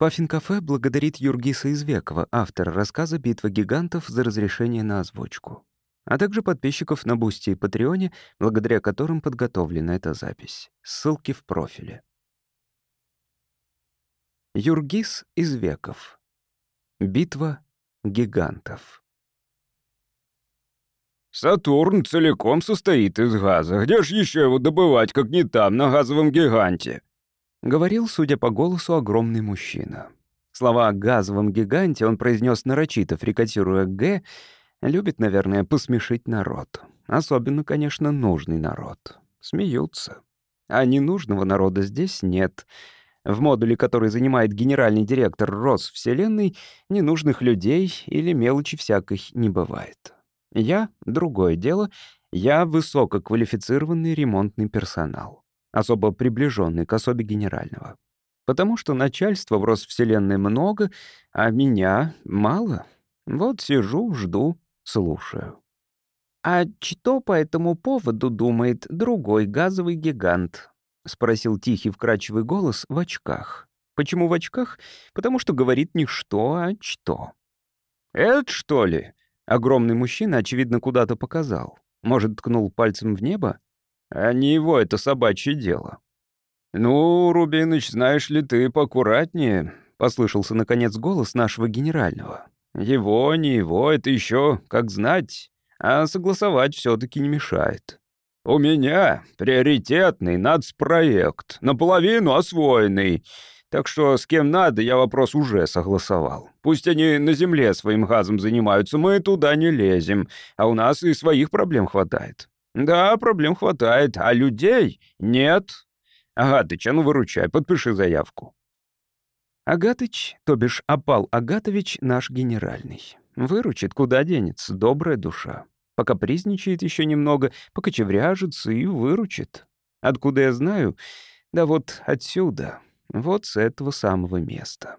Паффин-кафе благодарит Юргиса Извекова, автора рассказа «Битва гигантов» за разрешение на озвучку, а также подписчиков на Бусти и Патреоне, благодаря которым подготовлена эта запись. Ссылки в профиле. Юргис Извеков. Битва гигантов. «Сатурн целиком состоит из газа. Где ж еще его добывать, как не там, на газовом гиганте?» — говорил, судя по голосу, огромный мужчина. Слова о газовом гиганте он произнес нарочито, фрикатируя «г», любит, наверное, посмешить народ. Особенно, конечно, нужный народ. Смеются. А ненужного народа здесь нет. В модуле, который занимает генеральный директор Росвселенной, ненужных людей или мелочи всякой не бывает. Я — другое дело, я — высококвалифицированный ремонтный персонал особо приближенный к особе генерального. Потому что начальства в Росвселенной много, а меня мало. Вот сижу, жду, слушаю. «А что по этому поводу думает другой газовый гигант?» — спросил тихий вкрадчивый голос в очках. Почему в очках? Потому что говорит не что, а что. «Это что ли?» — огромный мужчина, очевидно, куда-то показал. Может, ткнул пальцем в небо? А не его это собачье дело. «Ну, Рубиныч, знаешь ли ты, поаккуратнее», — послышался, наконец, голос нашего генерального. «Его, не его, это еще как знать, а согласовать все таки не мешает. У меня приоритетный нацпроект, наполовину освоенный, так что с кем надо, я вопрос уже согласовал. Пусть они на земле своим газом занимаются, мы туда не лезем, а у нас и своих проблем хватает. «Да, проблем хватает, а людей нет. Агатыч, а ну выручай, подпиши заявку». Агатыч, то бишь Апал Агатович, наш генеральный. Выручит, куда денется, добрая душа. Пока призничает еще немного, покочевряжется и выручит. Откуда я знаю? Да вот отсюда, вот с этого самого места.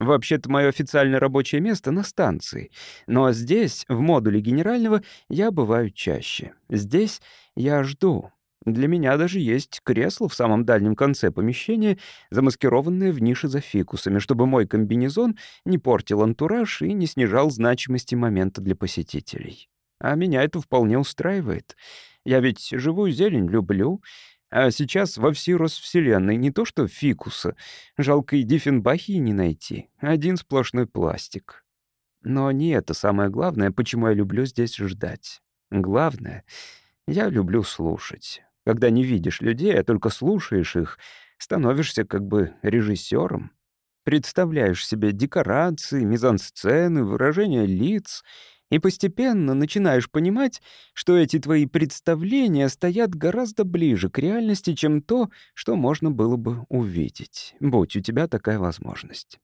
Вообще-то мое официальное рабочее место на станции. Но здесь, в модуле генерального, я бываю чаще. Здесь я жду. Для меня даже есть кресло в самом дальнем конце помещения, замаскированное в нише за фикусами, чтобы мой комбинезон не портил антураж и не снижал значимости момента для посетителей. А меня это вполне устраивает. Я ведь живую зелень люблю, а сейчас во всей Росвселенной не то что фикуса, жалко и Диффенбахи не найти. Один сплошной пластик. Но не это самое главное, почему я люблю здесь ждать. Главное, я люблю слушать. Когда не видишь людей, а только слушаешь их, становишься как бы режиссером. Представляешь себе декорации, мизансцены, выражения лиц — и постепенно начинаешь понимать, что эти твои представления стоят гораздо ближе к реальности, чем то, что можно было бы увидеть, будь у тебя такая возможность.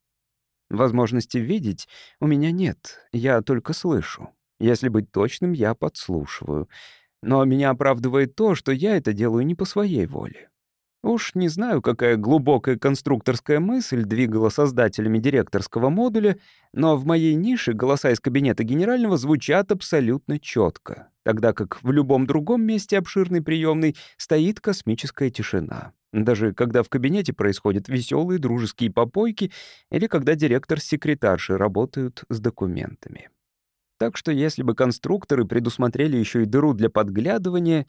Возможности видеть у меня нет, я только слышу. Если быть точным, я подслушиваю. Но меня оправдывает то, что я это делаю не по своей воле. Уж не знаю, какая глубокая конструкторская мысль двигала создателями директорского модуля, но в моей нише голоса из кабинета генерального звучат абсолютно четко, тогда как в любом другом месте обширной приемной стоит космическая тишина. Даже когда в кабинете происходят веселые дружеские попойки или когда директор с секретаршей работают с документами. Так что если бы конструкторы предусмотрели еще и дыру для подглядывания,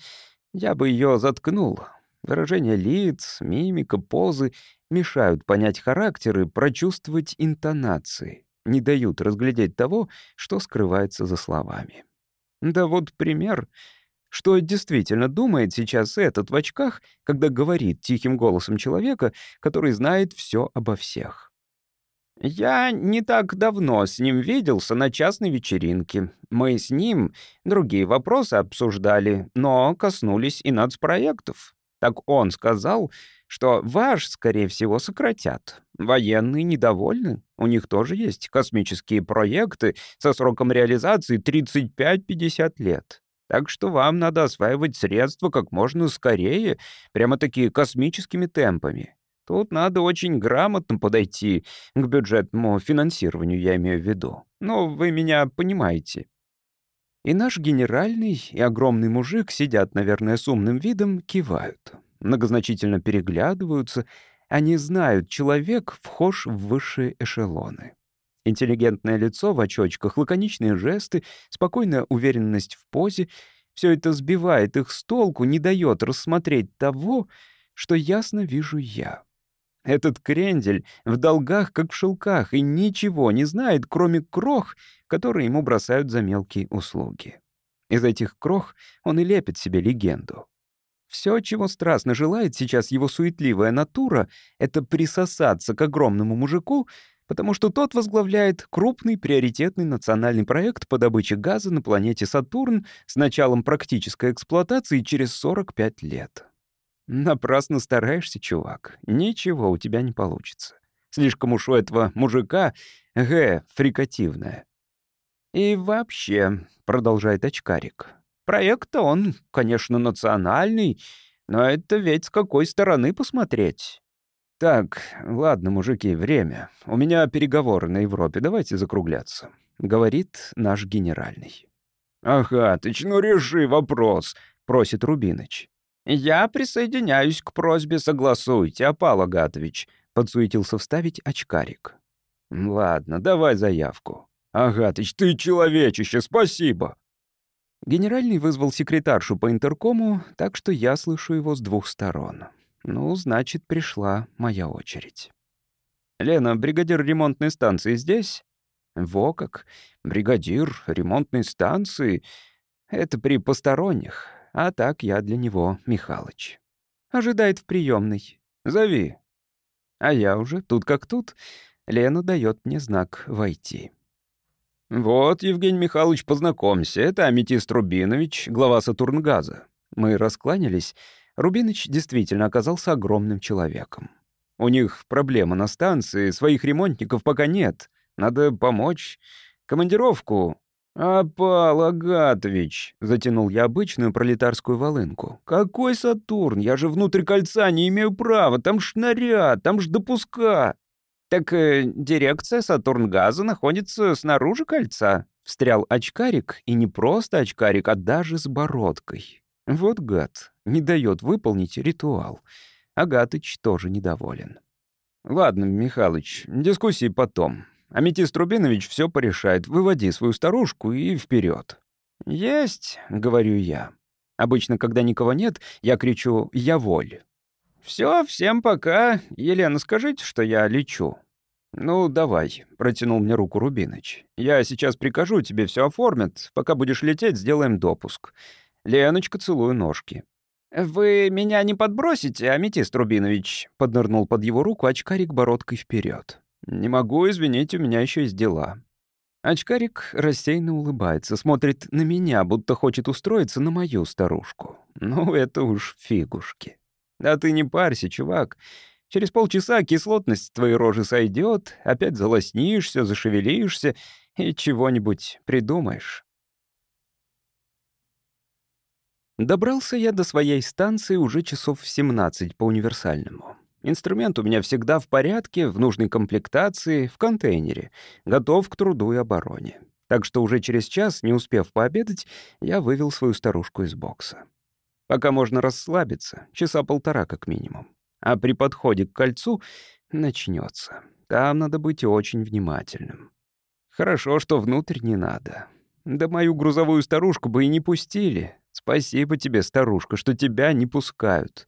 я бы ее заткнул, Выражения лиц, мимика, позы мешают понять характер и прочувствовать интонации, не дают разглядеть того, что скрывается за словами. Да вот пример. Что действительно думает сейчас этот в очках, когда говорит тихим голосом человека, который знает все обо всех? Я не так давно с ним виделся на частной вечеринке. Мы с ним другие вопросы обсуждали, но коснулись и нацпроектов. Так он сказал, что ваш, скорее всего, сократят. Военные недовольны. У них тоже есть космические проекты со сроком реализации 35-50 лет. Так что вам надо осваивать средства как можно скорее, прямо-таки космическими темпами. Тут надо очень грамотно подойти к бюджетному финансированию, я имею в виду. Ну, вы меня понимаете. И наш генеральный, и огромный мужик сидят, наверное, с умным видом, кивают. Многозначительно переглядываются. Они знают, человек вхож в высшие эшелоны. Интеллигентное лицо в очочках, лаконичные жесты, спокойная уверенность в позе — все это сбивает их с толку, не дает рассмотреть того, что ясно вижу я. Этот крендель в долгах, как в шелках, и ничего не знает, кроме крох, которые ему бросают за мелкие услуги. Из этих крох он и лепит себе легенду. Все, чего страстно желает сейчас его суетливая натура, это присосаться к огромному мужику, потому что тот возглавляет крупный приоритетный национальный проект по добыче газа на планете Сатурн с началом практической эксплуатации через 45 лет. Напрасно стараешься, чувак. Ничего у тебя не получится. Слишком уж у этого мужика Г фрикативное. И вообще, продолжает очкарик, проект он, конечно, национальный, но это ведь с какой стороны посмотреть. «Так, ладно, мужики, время. У меня переговоры на Европе, давайте закругляться», — говорит наш генеральный. «Ага, ты ну реши вопрос», — просит Рубиныч. «Я присоединяюсь к просьбе, согласуйте, Апал Агатович», — подсуетился вставить очкарик. «Ладно, давай заявку». «Агатыч, ты человечище, спасибо!» Генеральный вызвал секретаршу по интеркому, так что я слышу его с двух сторон. Ну, значит, пришла моя очередь. «Лена, бригадир ремонтной станции здесь?» «Во как! Бригадир ремонтной станции — это при посторонних, а так я для него Михалыч. Ожидает в приемной. Зови». А я уже тут как тут. Лена дает мне знак «Войти». «Вот, Евгений Михайлович, познакомься, это Аметист Рубинович, глава Сатурнгаза». Мы раскланялись, Рубиныч действительно оказался огромным человеком. У них проблема на станции, своих ремонтников пока нет. Надо помочь. Командировку. «Апал Агатович», — затянул я обычную пролетарскую волынку. «Какой Сатурн? Я же внутрь кольца не имею права. Там ж там ж допуска». «Так э, дирекция Сатурнгаза находится снаружи кольца», — встрял очкарик, и не просто очкарик, а даже с бородкой. Вот гад, не дает выполнить ритуал. Агатыч тоже недоволен. «Ладно, Михалыч, дискуссии потом. Аметист Рубинович все порешает. Выводи свою старушку и вперед. «Есть», — говорю я. Обычно, когда никого нет, я кричу «Я воль». Все, всем пока. Елена, скажите, что я лечу». «Ну, давай», — протянул мне руку Рубиныч. «Я сейчас прикажу, тебе все оформят. Пока будешь лететь, сделаем допуск. Леночка, целую ножки». «Вы меня не подбросите, Аметист Рубинович?» — поднырнул под его руку очкарик бородкой вперед. «Не могу, извините, у меня еще есть дела». Очкарик рассеянно улыбается, смотрит на меня, будто хочет устроиться на мою старушку. Ну, это уж фигушки. Да ты не парься, чувак. Через полчаса кислотность твоей рожи сойдет, опять залоснишься, зашевелишься и чего-нибудь придумаешь. Добрался я до своей станции уже часов в 17 по универсальному. Инструмент у меня всегда в порядке, в нужной комплектации, в контейнере, готов к труду и обороне. Так что уже через час, не успев пообедать, я вывел свою старушку из бокса. Пока можно расслабиться, часа полтора как минимум. А при подходе к кольцу начнется. Там надо быть очень внимательным. Хорошо, что внутрь не надо. Да мою грузовую старушку бы и не пустили. Спасибо тебе, старушка, что тебя не пускают.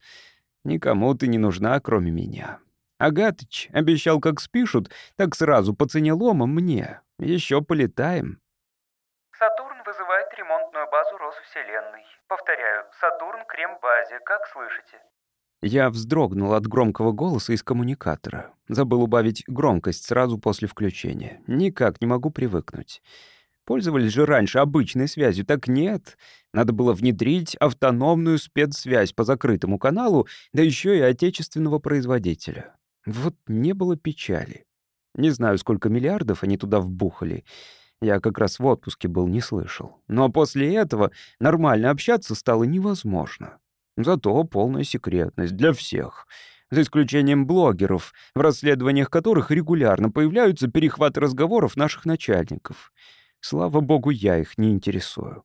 Никому ты не нужна, кроме меня. Агатыч обещал, как спишут, так сразу по цене лома мне. Еще полетаем. Сатурн вызывает ремонтную базу Росвселенной. Повторяю, Сатурн к рембазе, как слышите? Я вздрогнул от громкого голоса из коммуникатора. Забыл убавить громкость сразу после включения. Никак не могу привыкнуть. Пользовались же раньше обычной связью, так нет. Надо было внедрить автономную спецсвязь по закрытому каналу, да еще и отечественного производителя. Вот не было печали. Не знаю, сколько миллиардов они туда вбухали. Я как раз в отпуске был, не слышал. Но после этого нормально общаться стало невозможно. Зато полная секретность для всех. За исключением блогеров, в расследованиях которых регулярно появляются перехваты разговоров наших начальников — Слава богу, я их не интересую.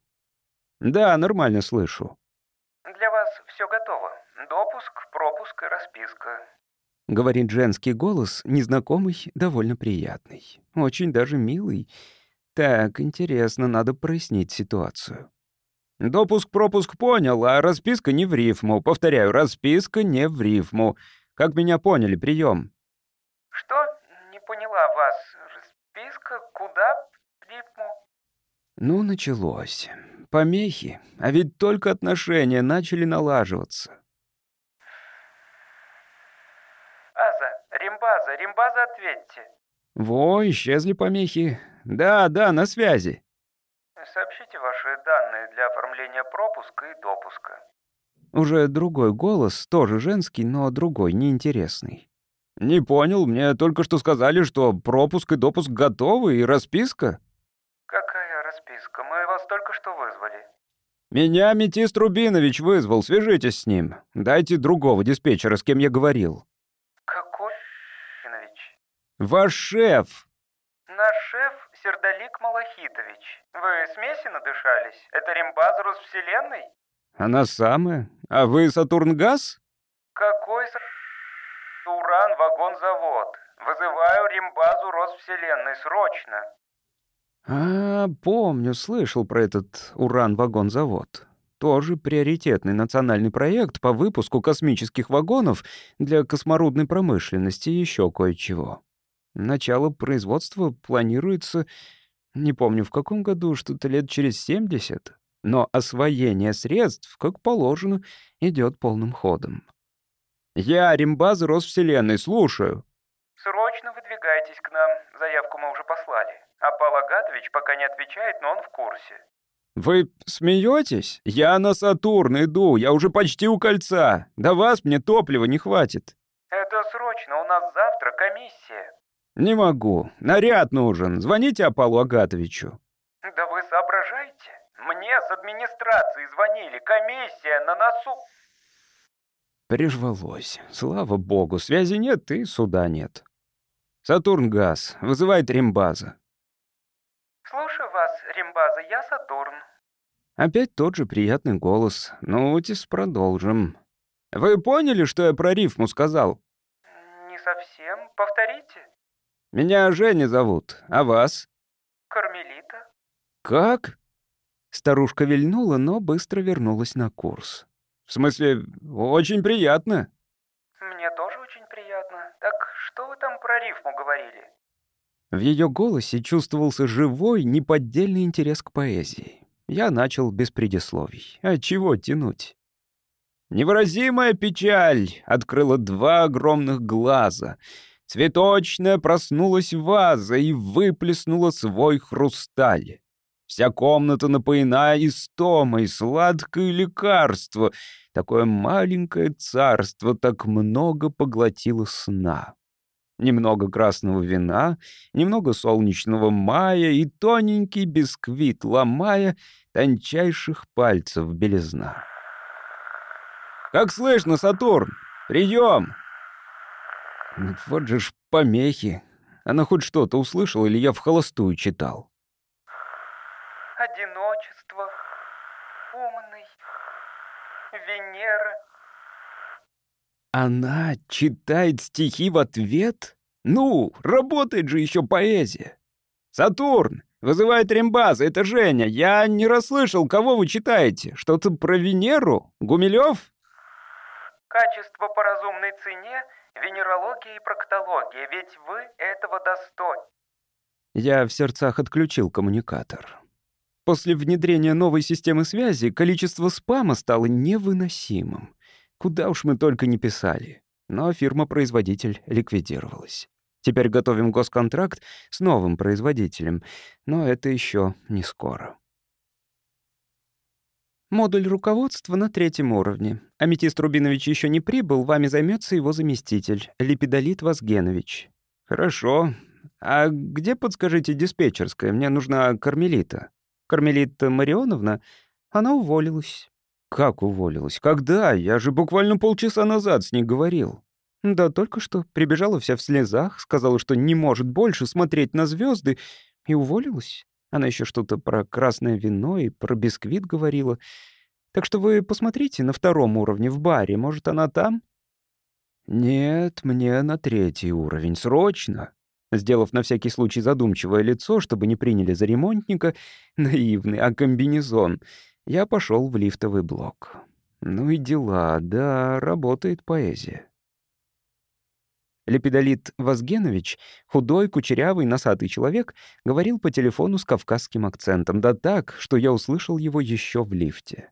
Да, нормально слышу. Для вас все готово. Допуск, пропуск и расписка. — говорит женский голос, незнакомый, довольно приятный. Очень даже милый. Так, интересно, надо прояснить ситуацию. «Допуск-пропуск понял, а расписка не в рифму. Повторяю, расписка не в рифму. Как меня поняли, прием?» Что? Не поняла вас. Расписка? Куда? Рифму? Ну, началось. Помехи. А ведь только отношения начали налаживаться. Аза, Римбаза, Римбаза, ответьте. Во, исчезли помехи. Да, да, на связи. Сообщите ваши данные для оформления пропуска и допуска. Уже другой голос, тоже женский, но другой, неинтересный. «Не понял, мне только что сказали, что пропуск и допуск готовы, и расписка». Расписка? Мы вас только что вызвали. «Меня Метист Рубинович вызвал, свяжитесь с ним. Дайте другого диспетчера, с кем я говорил». Какой Рубинович? «Ваш шеф». Наш шеф Сердолик Малахитович. Вы смеси надышались? Это римбаза Росвселенной? «Она самая. А вы Сатурнгаз?» Какой с... Уран-вагонзавод. Вызываю римбазу Росвселенной срочно. А, помню, слышал про этот уран-вагонзавод. Тоже приоритетный национальный проект по выпуску космических вагонов для косморудной промышленности и еще кое-чего. Начало производства планируется, не помню в каком году, что-то лет через 70, но освоение средств, как положено, идет полным ходом. «Я, Римбаза Росвселенной, слушаю». Срочно выдвигайтесь к нам. Заявку мы уже послали. А Агатович пока не отвечает, но он в курсе. «Вы смеетесь? Я на Сатурн иду, я уже почти у кольца. До вас мне топлива не хватит». Это срочно, у нас завтра комиссия. «Не могу. Наряд нужен. Звоните Апалу Агатовичу». Да вы соображаете? Мне с администрации звонили, комиссия на носу. Прижвалось. Слава богу, связи нет и суда нет. Сатурн-газ. Вызывает рембаза. Слушаю вас, Римбаза, я Сатурн. Опять тот же приятный голос. Ну, Тис, продолжим. «Вы поняли, что я про рифму сказал?» Не совсем. Повторите. «Меня Женя зовут. А вас?» Кармелита. Как? Старушка вильнула, но быстро вернулась на курс. «В смысле, очень приятно». Мне тоже очень приятно. Так что вы там про рифму говорили? В ее голосе чувствовался живой, неподдельный интерес к поэзии. Я начал без предисловий. А чего тянуть? Невыразимая печаль открыла два огромных глаза. Цветочная проснулась ваза и выплеснула свой хрусталь. Вся комната напоена истомой, сладкое лекарство. Такое маленькое царство так много поглотило сна. Немного красного вина, немного солнечного мая и тоненький бисквит, ломая тончайших пальцев белизна. «Как слышно, Сатурн? Прием!» Вот же ж помехи. Она хоть что-то услышала или я в холостую читал? Одиночество. Умный. Венера. Она читает стихи в ответ? Ну, работает же еще поэзия. «Сатурн! Вызывает рембаза, это Женя. Я не расслышал, кого вы читаете. Что-то про Венеру? Гумилев?» Качество по разумной цене, венерология и проктология, ведь вы этого достойны. Я в сердцах отключил коммуникатор. После внедрения новой системы связи количество спама стало невыносимым. Куда уж мы только не писали. Но фирма-производитель ликвидировалась. Теперь готовим госконтракт с новым производителем, но это еще не скоро. Модуль руководства на третьем уровне. Аметист Рубинович еще не прибыл, вами займется его заместитель, Лепидолит Вазгенович. «Хорошо. А где, подскажите, диспетчерская? Мне нужна кармелита». Кармелита Марионовна, она уволилась. «Как уволилась? Когда? Я же буквально полчаса назад с ней говорил». Да только что прибежала вся в слезах, сказала, что не может больше смотреть на звезды, и уволилась. Она еще что-то про красное вино и про бисквит говорила. Так что вы посмотрите на втором уровне в баре, может, она там? «Нет, мне на третий уровень, срочно!» Сделав на всякий случай задумчивое лицо, чтобы не приняли за ремонтника, наивный, а комбинезон, я пошел в лифтовый блок. Ну и дела, да, работает поэзия. Лепидолит Возгенович, худой, кучерявый, носатый человек, говорил по телефону с кавказским акцентом, да так, что я услышал его еще в лифте.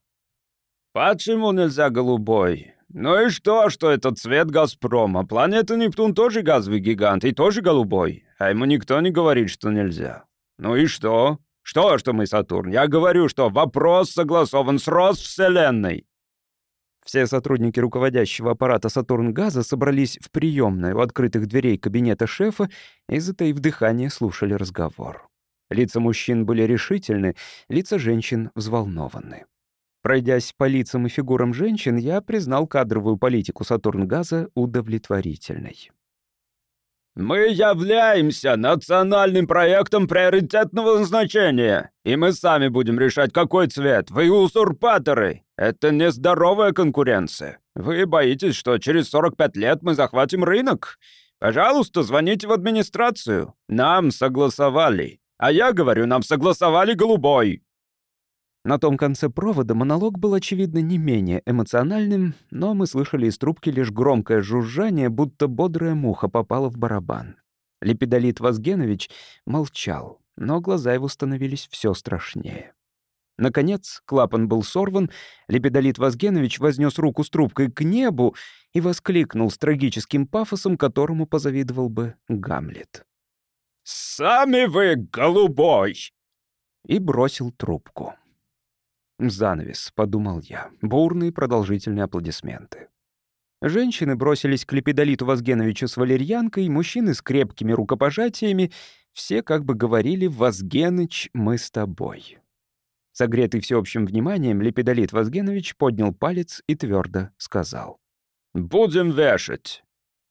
«Почему нельзя голубой? Ну и что, что это цвет «Газпрома»? Планета Нептун тоже газовый гигант и тоже голубой, а ему никто не говорит, что нельзя. Ну и что? Что, что мы Сатурн? Я говорю, что вопрос согласован с Росвселенной. Все сотрудники руководящего аппарата «Сатурн-газа» собрались в приемной у открытых дверей кабинета шефа и, затаив дыхание, слушали разговор. Лица мужчин были решительны, лица женщин взволнованы. Пройдясь по лицам и фигурам женщин, я признал кадровую политику «Сатурн-газа» удовлетворительной. Мы являемся национальным проектом приоритетного назначения, и мы сами будем решать, какой цвет. Вы узурпаторы. Это нездоровая конкуренция. Вы боитесь, что через 45 лет мы захватим рынок? Пожалуйста, звоните в администрацию. Нам согласовали. А я говорю, нам согласовали голубой. На том конце провода монолог был, очевидно, не менее эмоциональным, но мы слышали из трубки лишь громкое жужжание, будто бодрая муха попала в барабан. Лепидолит Вазгенович молчал, но глаза его становились все страшнее. Наконец, клапан был сорван, Лепидолит Вазгенович вознес руку с трубкой к небу и воскликнул с трагическим пафосом, которому позавидовал бы Гамлет. «Сами вы голубой!» и бросил трубку. «Занавес», — подумал я. Бурные продолжительные аплодисменты. Женщины бросились к Лепидолиту Возгеновичу с валерьянкой, мужчины с крепкими рукопожатиями. Все как бы говорили «Возгеныч, мы с тобой». Согретый всеобщим вниманием, Лепидолит Возгенович поднял палец и твердо сказал. «Будем вешать».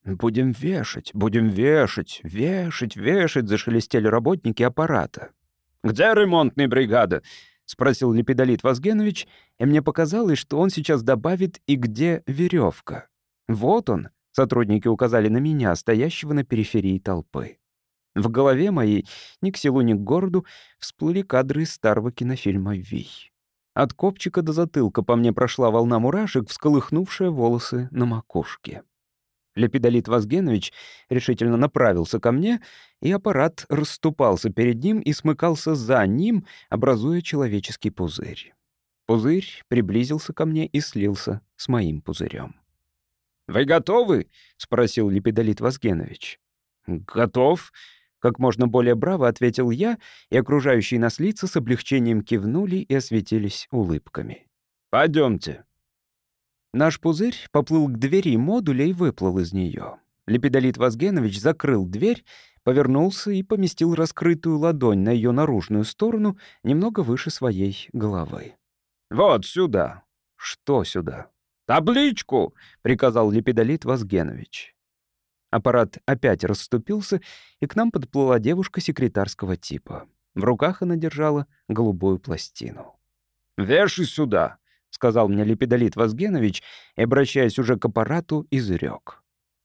«Будем вешать, будем вешать, вешать, вешать», — зашелестели работники аппарата. «Где ремонтная бригада? — спросил Лепидолит Возгенович, и мне показалось, что он сейчас добавит «и где веревка?». «Вот он», — сотрудники указали на меня, стоящего на периферии толпы. В голове моей, ни к селу, ни к городу, всплыли кадры из старого кинофильма «Вий». От копчика до затылка по мне прошла волна мурашек, всколыхнувшая волосы на макушке. Лепидолит Возгенович решительно направился ко мне, и аппарат расступался перед ним и смыкался за ним, образуя человеческий пузырь. Пузырь приблизился ко мне и слился с моим пузырем. «Вы готовы?» — спросил Лепидолит Возгенович. «Готов», — как можно более браво ответил я, и окружающие нас лица с облегчением кивнули и осветились улыбками. «Пойдемте». Наш пузырь поплыл к двери модуля и выплыл из нее. Лепидолит Возгенович закрыл дверь, повернулся и поместил раскрытую ладонь на ее наружную сторону немного выше своей головы. «Вот сюда». «Что сюда?» «Табличку!» — приказал Лепидолит Возгенович. Аппарат опять расступился, и к нам подплыла девушка секретарского типа. В руках она держала голубую пластину. «Вешай сюда», — сказал мне Лепидолит Возгенович и, обращаясь уже к аппарату, изрек.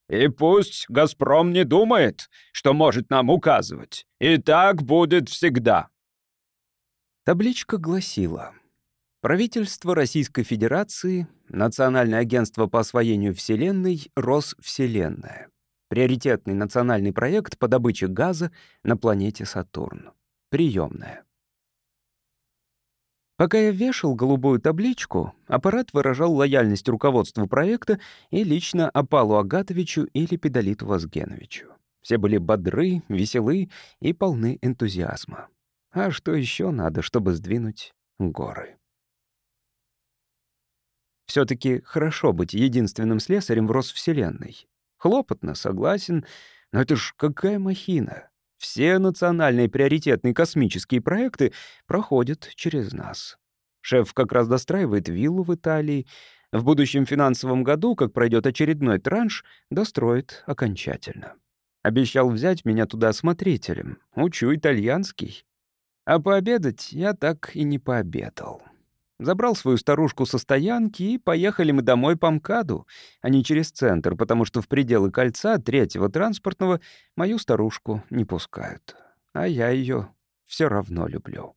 «И пусть «Газпром» не думает, что может нам указывать. И так будет всегда». Табличка гласила «Правительство Российской Федерации, Национальное агентство по освоению Вселенной, Росвселенная. Приоритетный национальный проект по добыче газа на планете Сатурн. Приемная. Пока я вешал голубую табличку, аппарат выражал лояльность руководству проекта и лично Апалу Агатовичу или Педалиту Возгеновичу. Все были бодры, веселы и полны энтузиазма. А что еще надо, чтобы сдвинуть горы? все таки хорошо быть единственным слесарем в Росвселенной. Хлопотно, согласен, но это ж какая махина. Все национальные приоритетные космические проекты проходят через нас. Шеф как раз достраивает виллу в Италии. В будущем финансовом году, как пройдет очередной транш, достроит окончательно. Обещал взять меня туда смотрителем. Учу итальянский. А пообедать я так и не пообедал. Забрал свою старушку со стоянки, и поехали мы домой по МКАДу, а не через центр, потому что в пределы кольца третьего транспортного мою старушку не пускают. А я ее все равно люблю.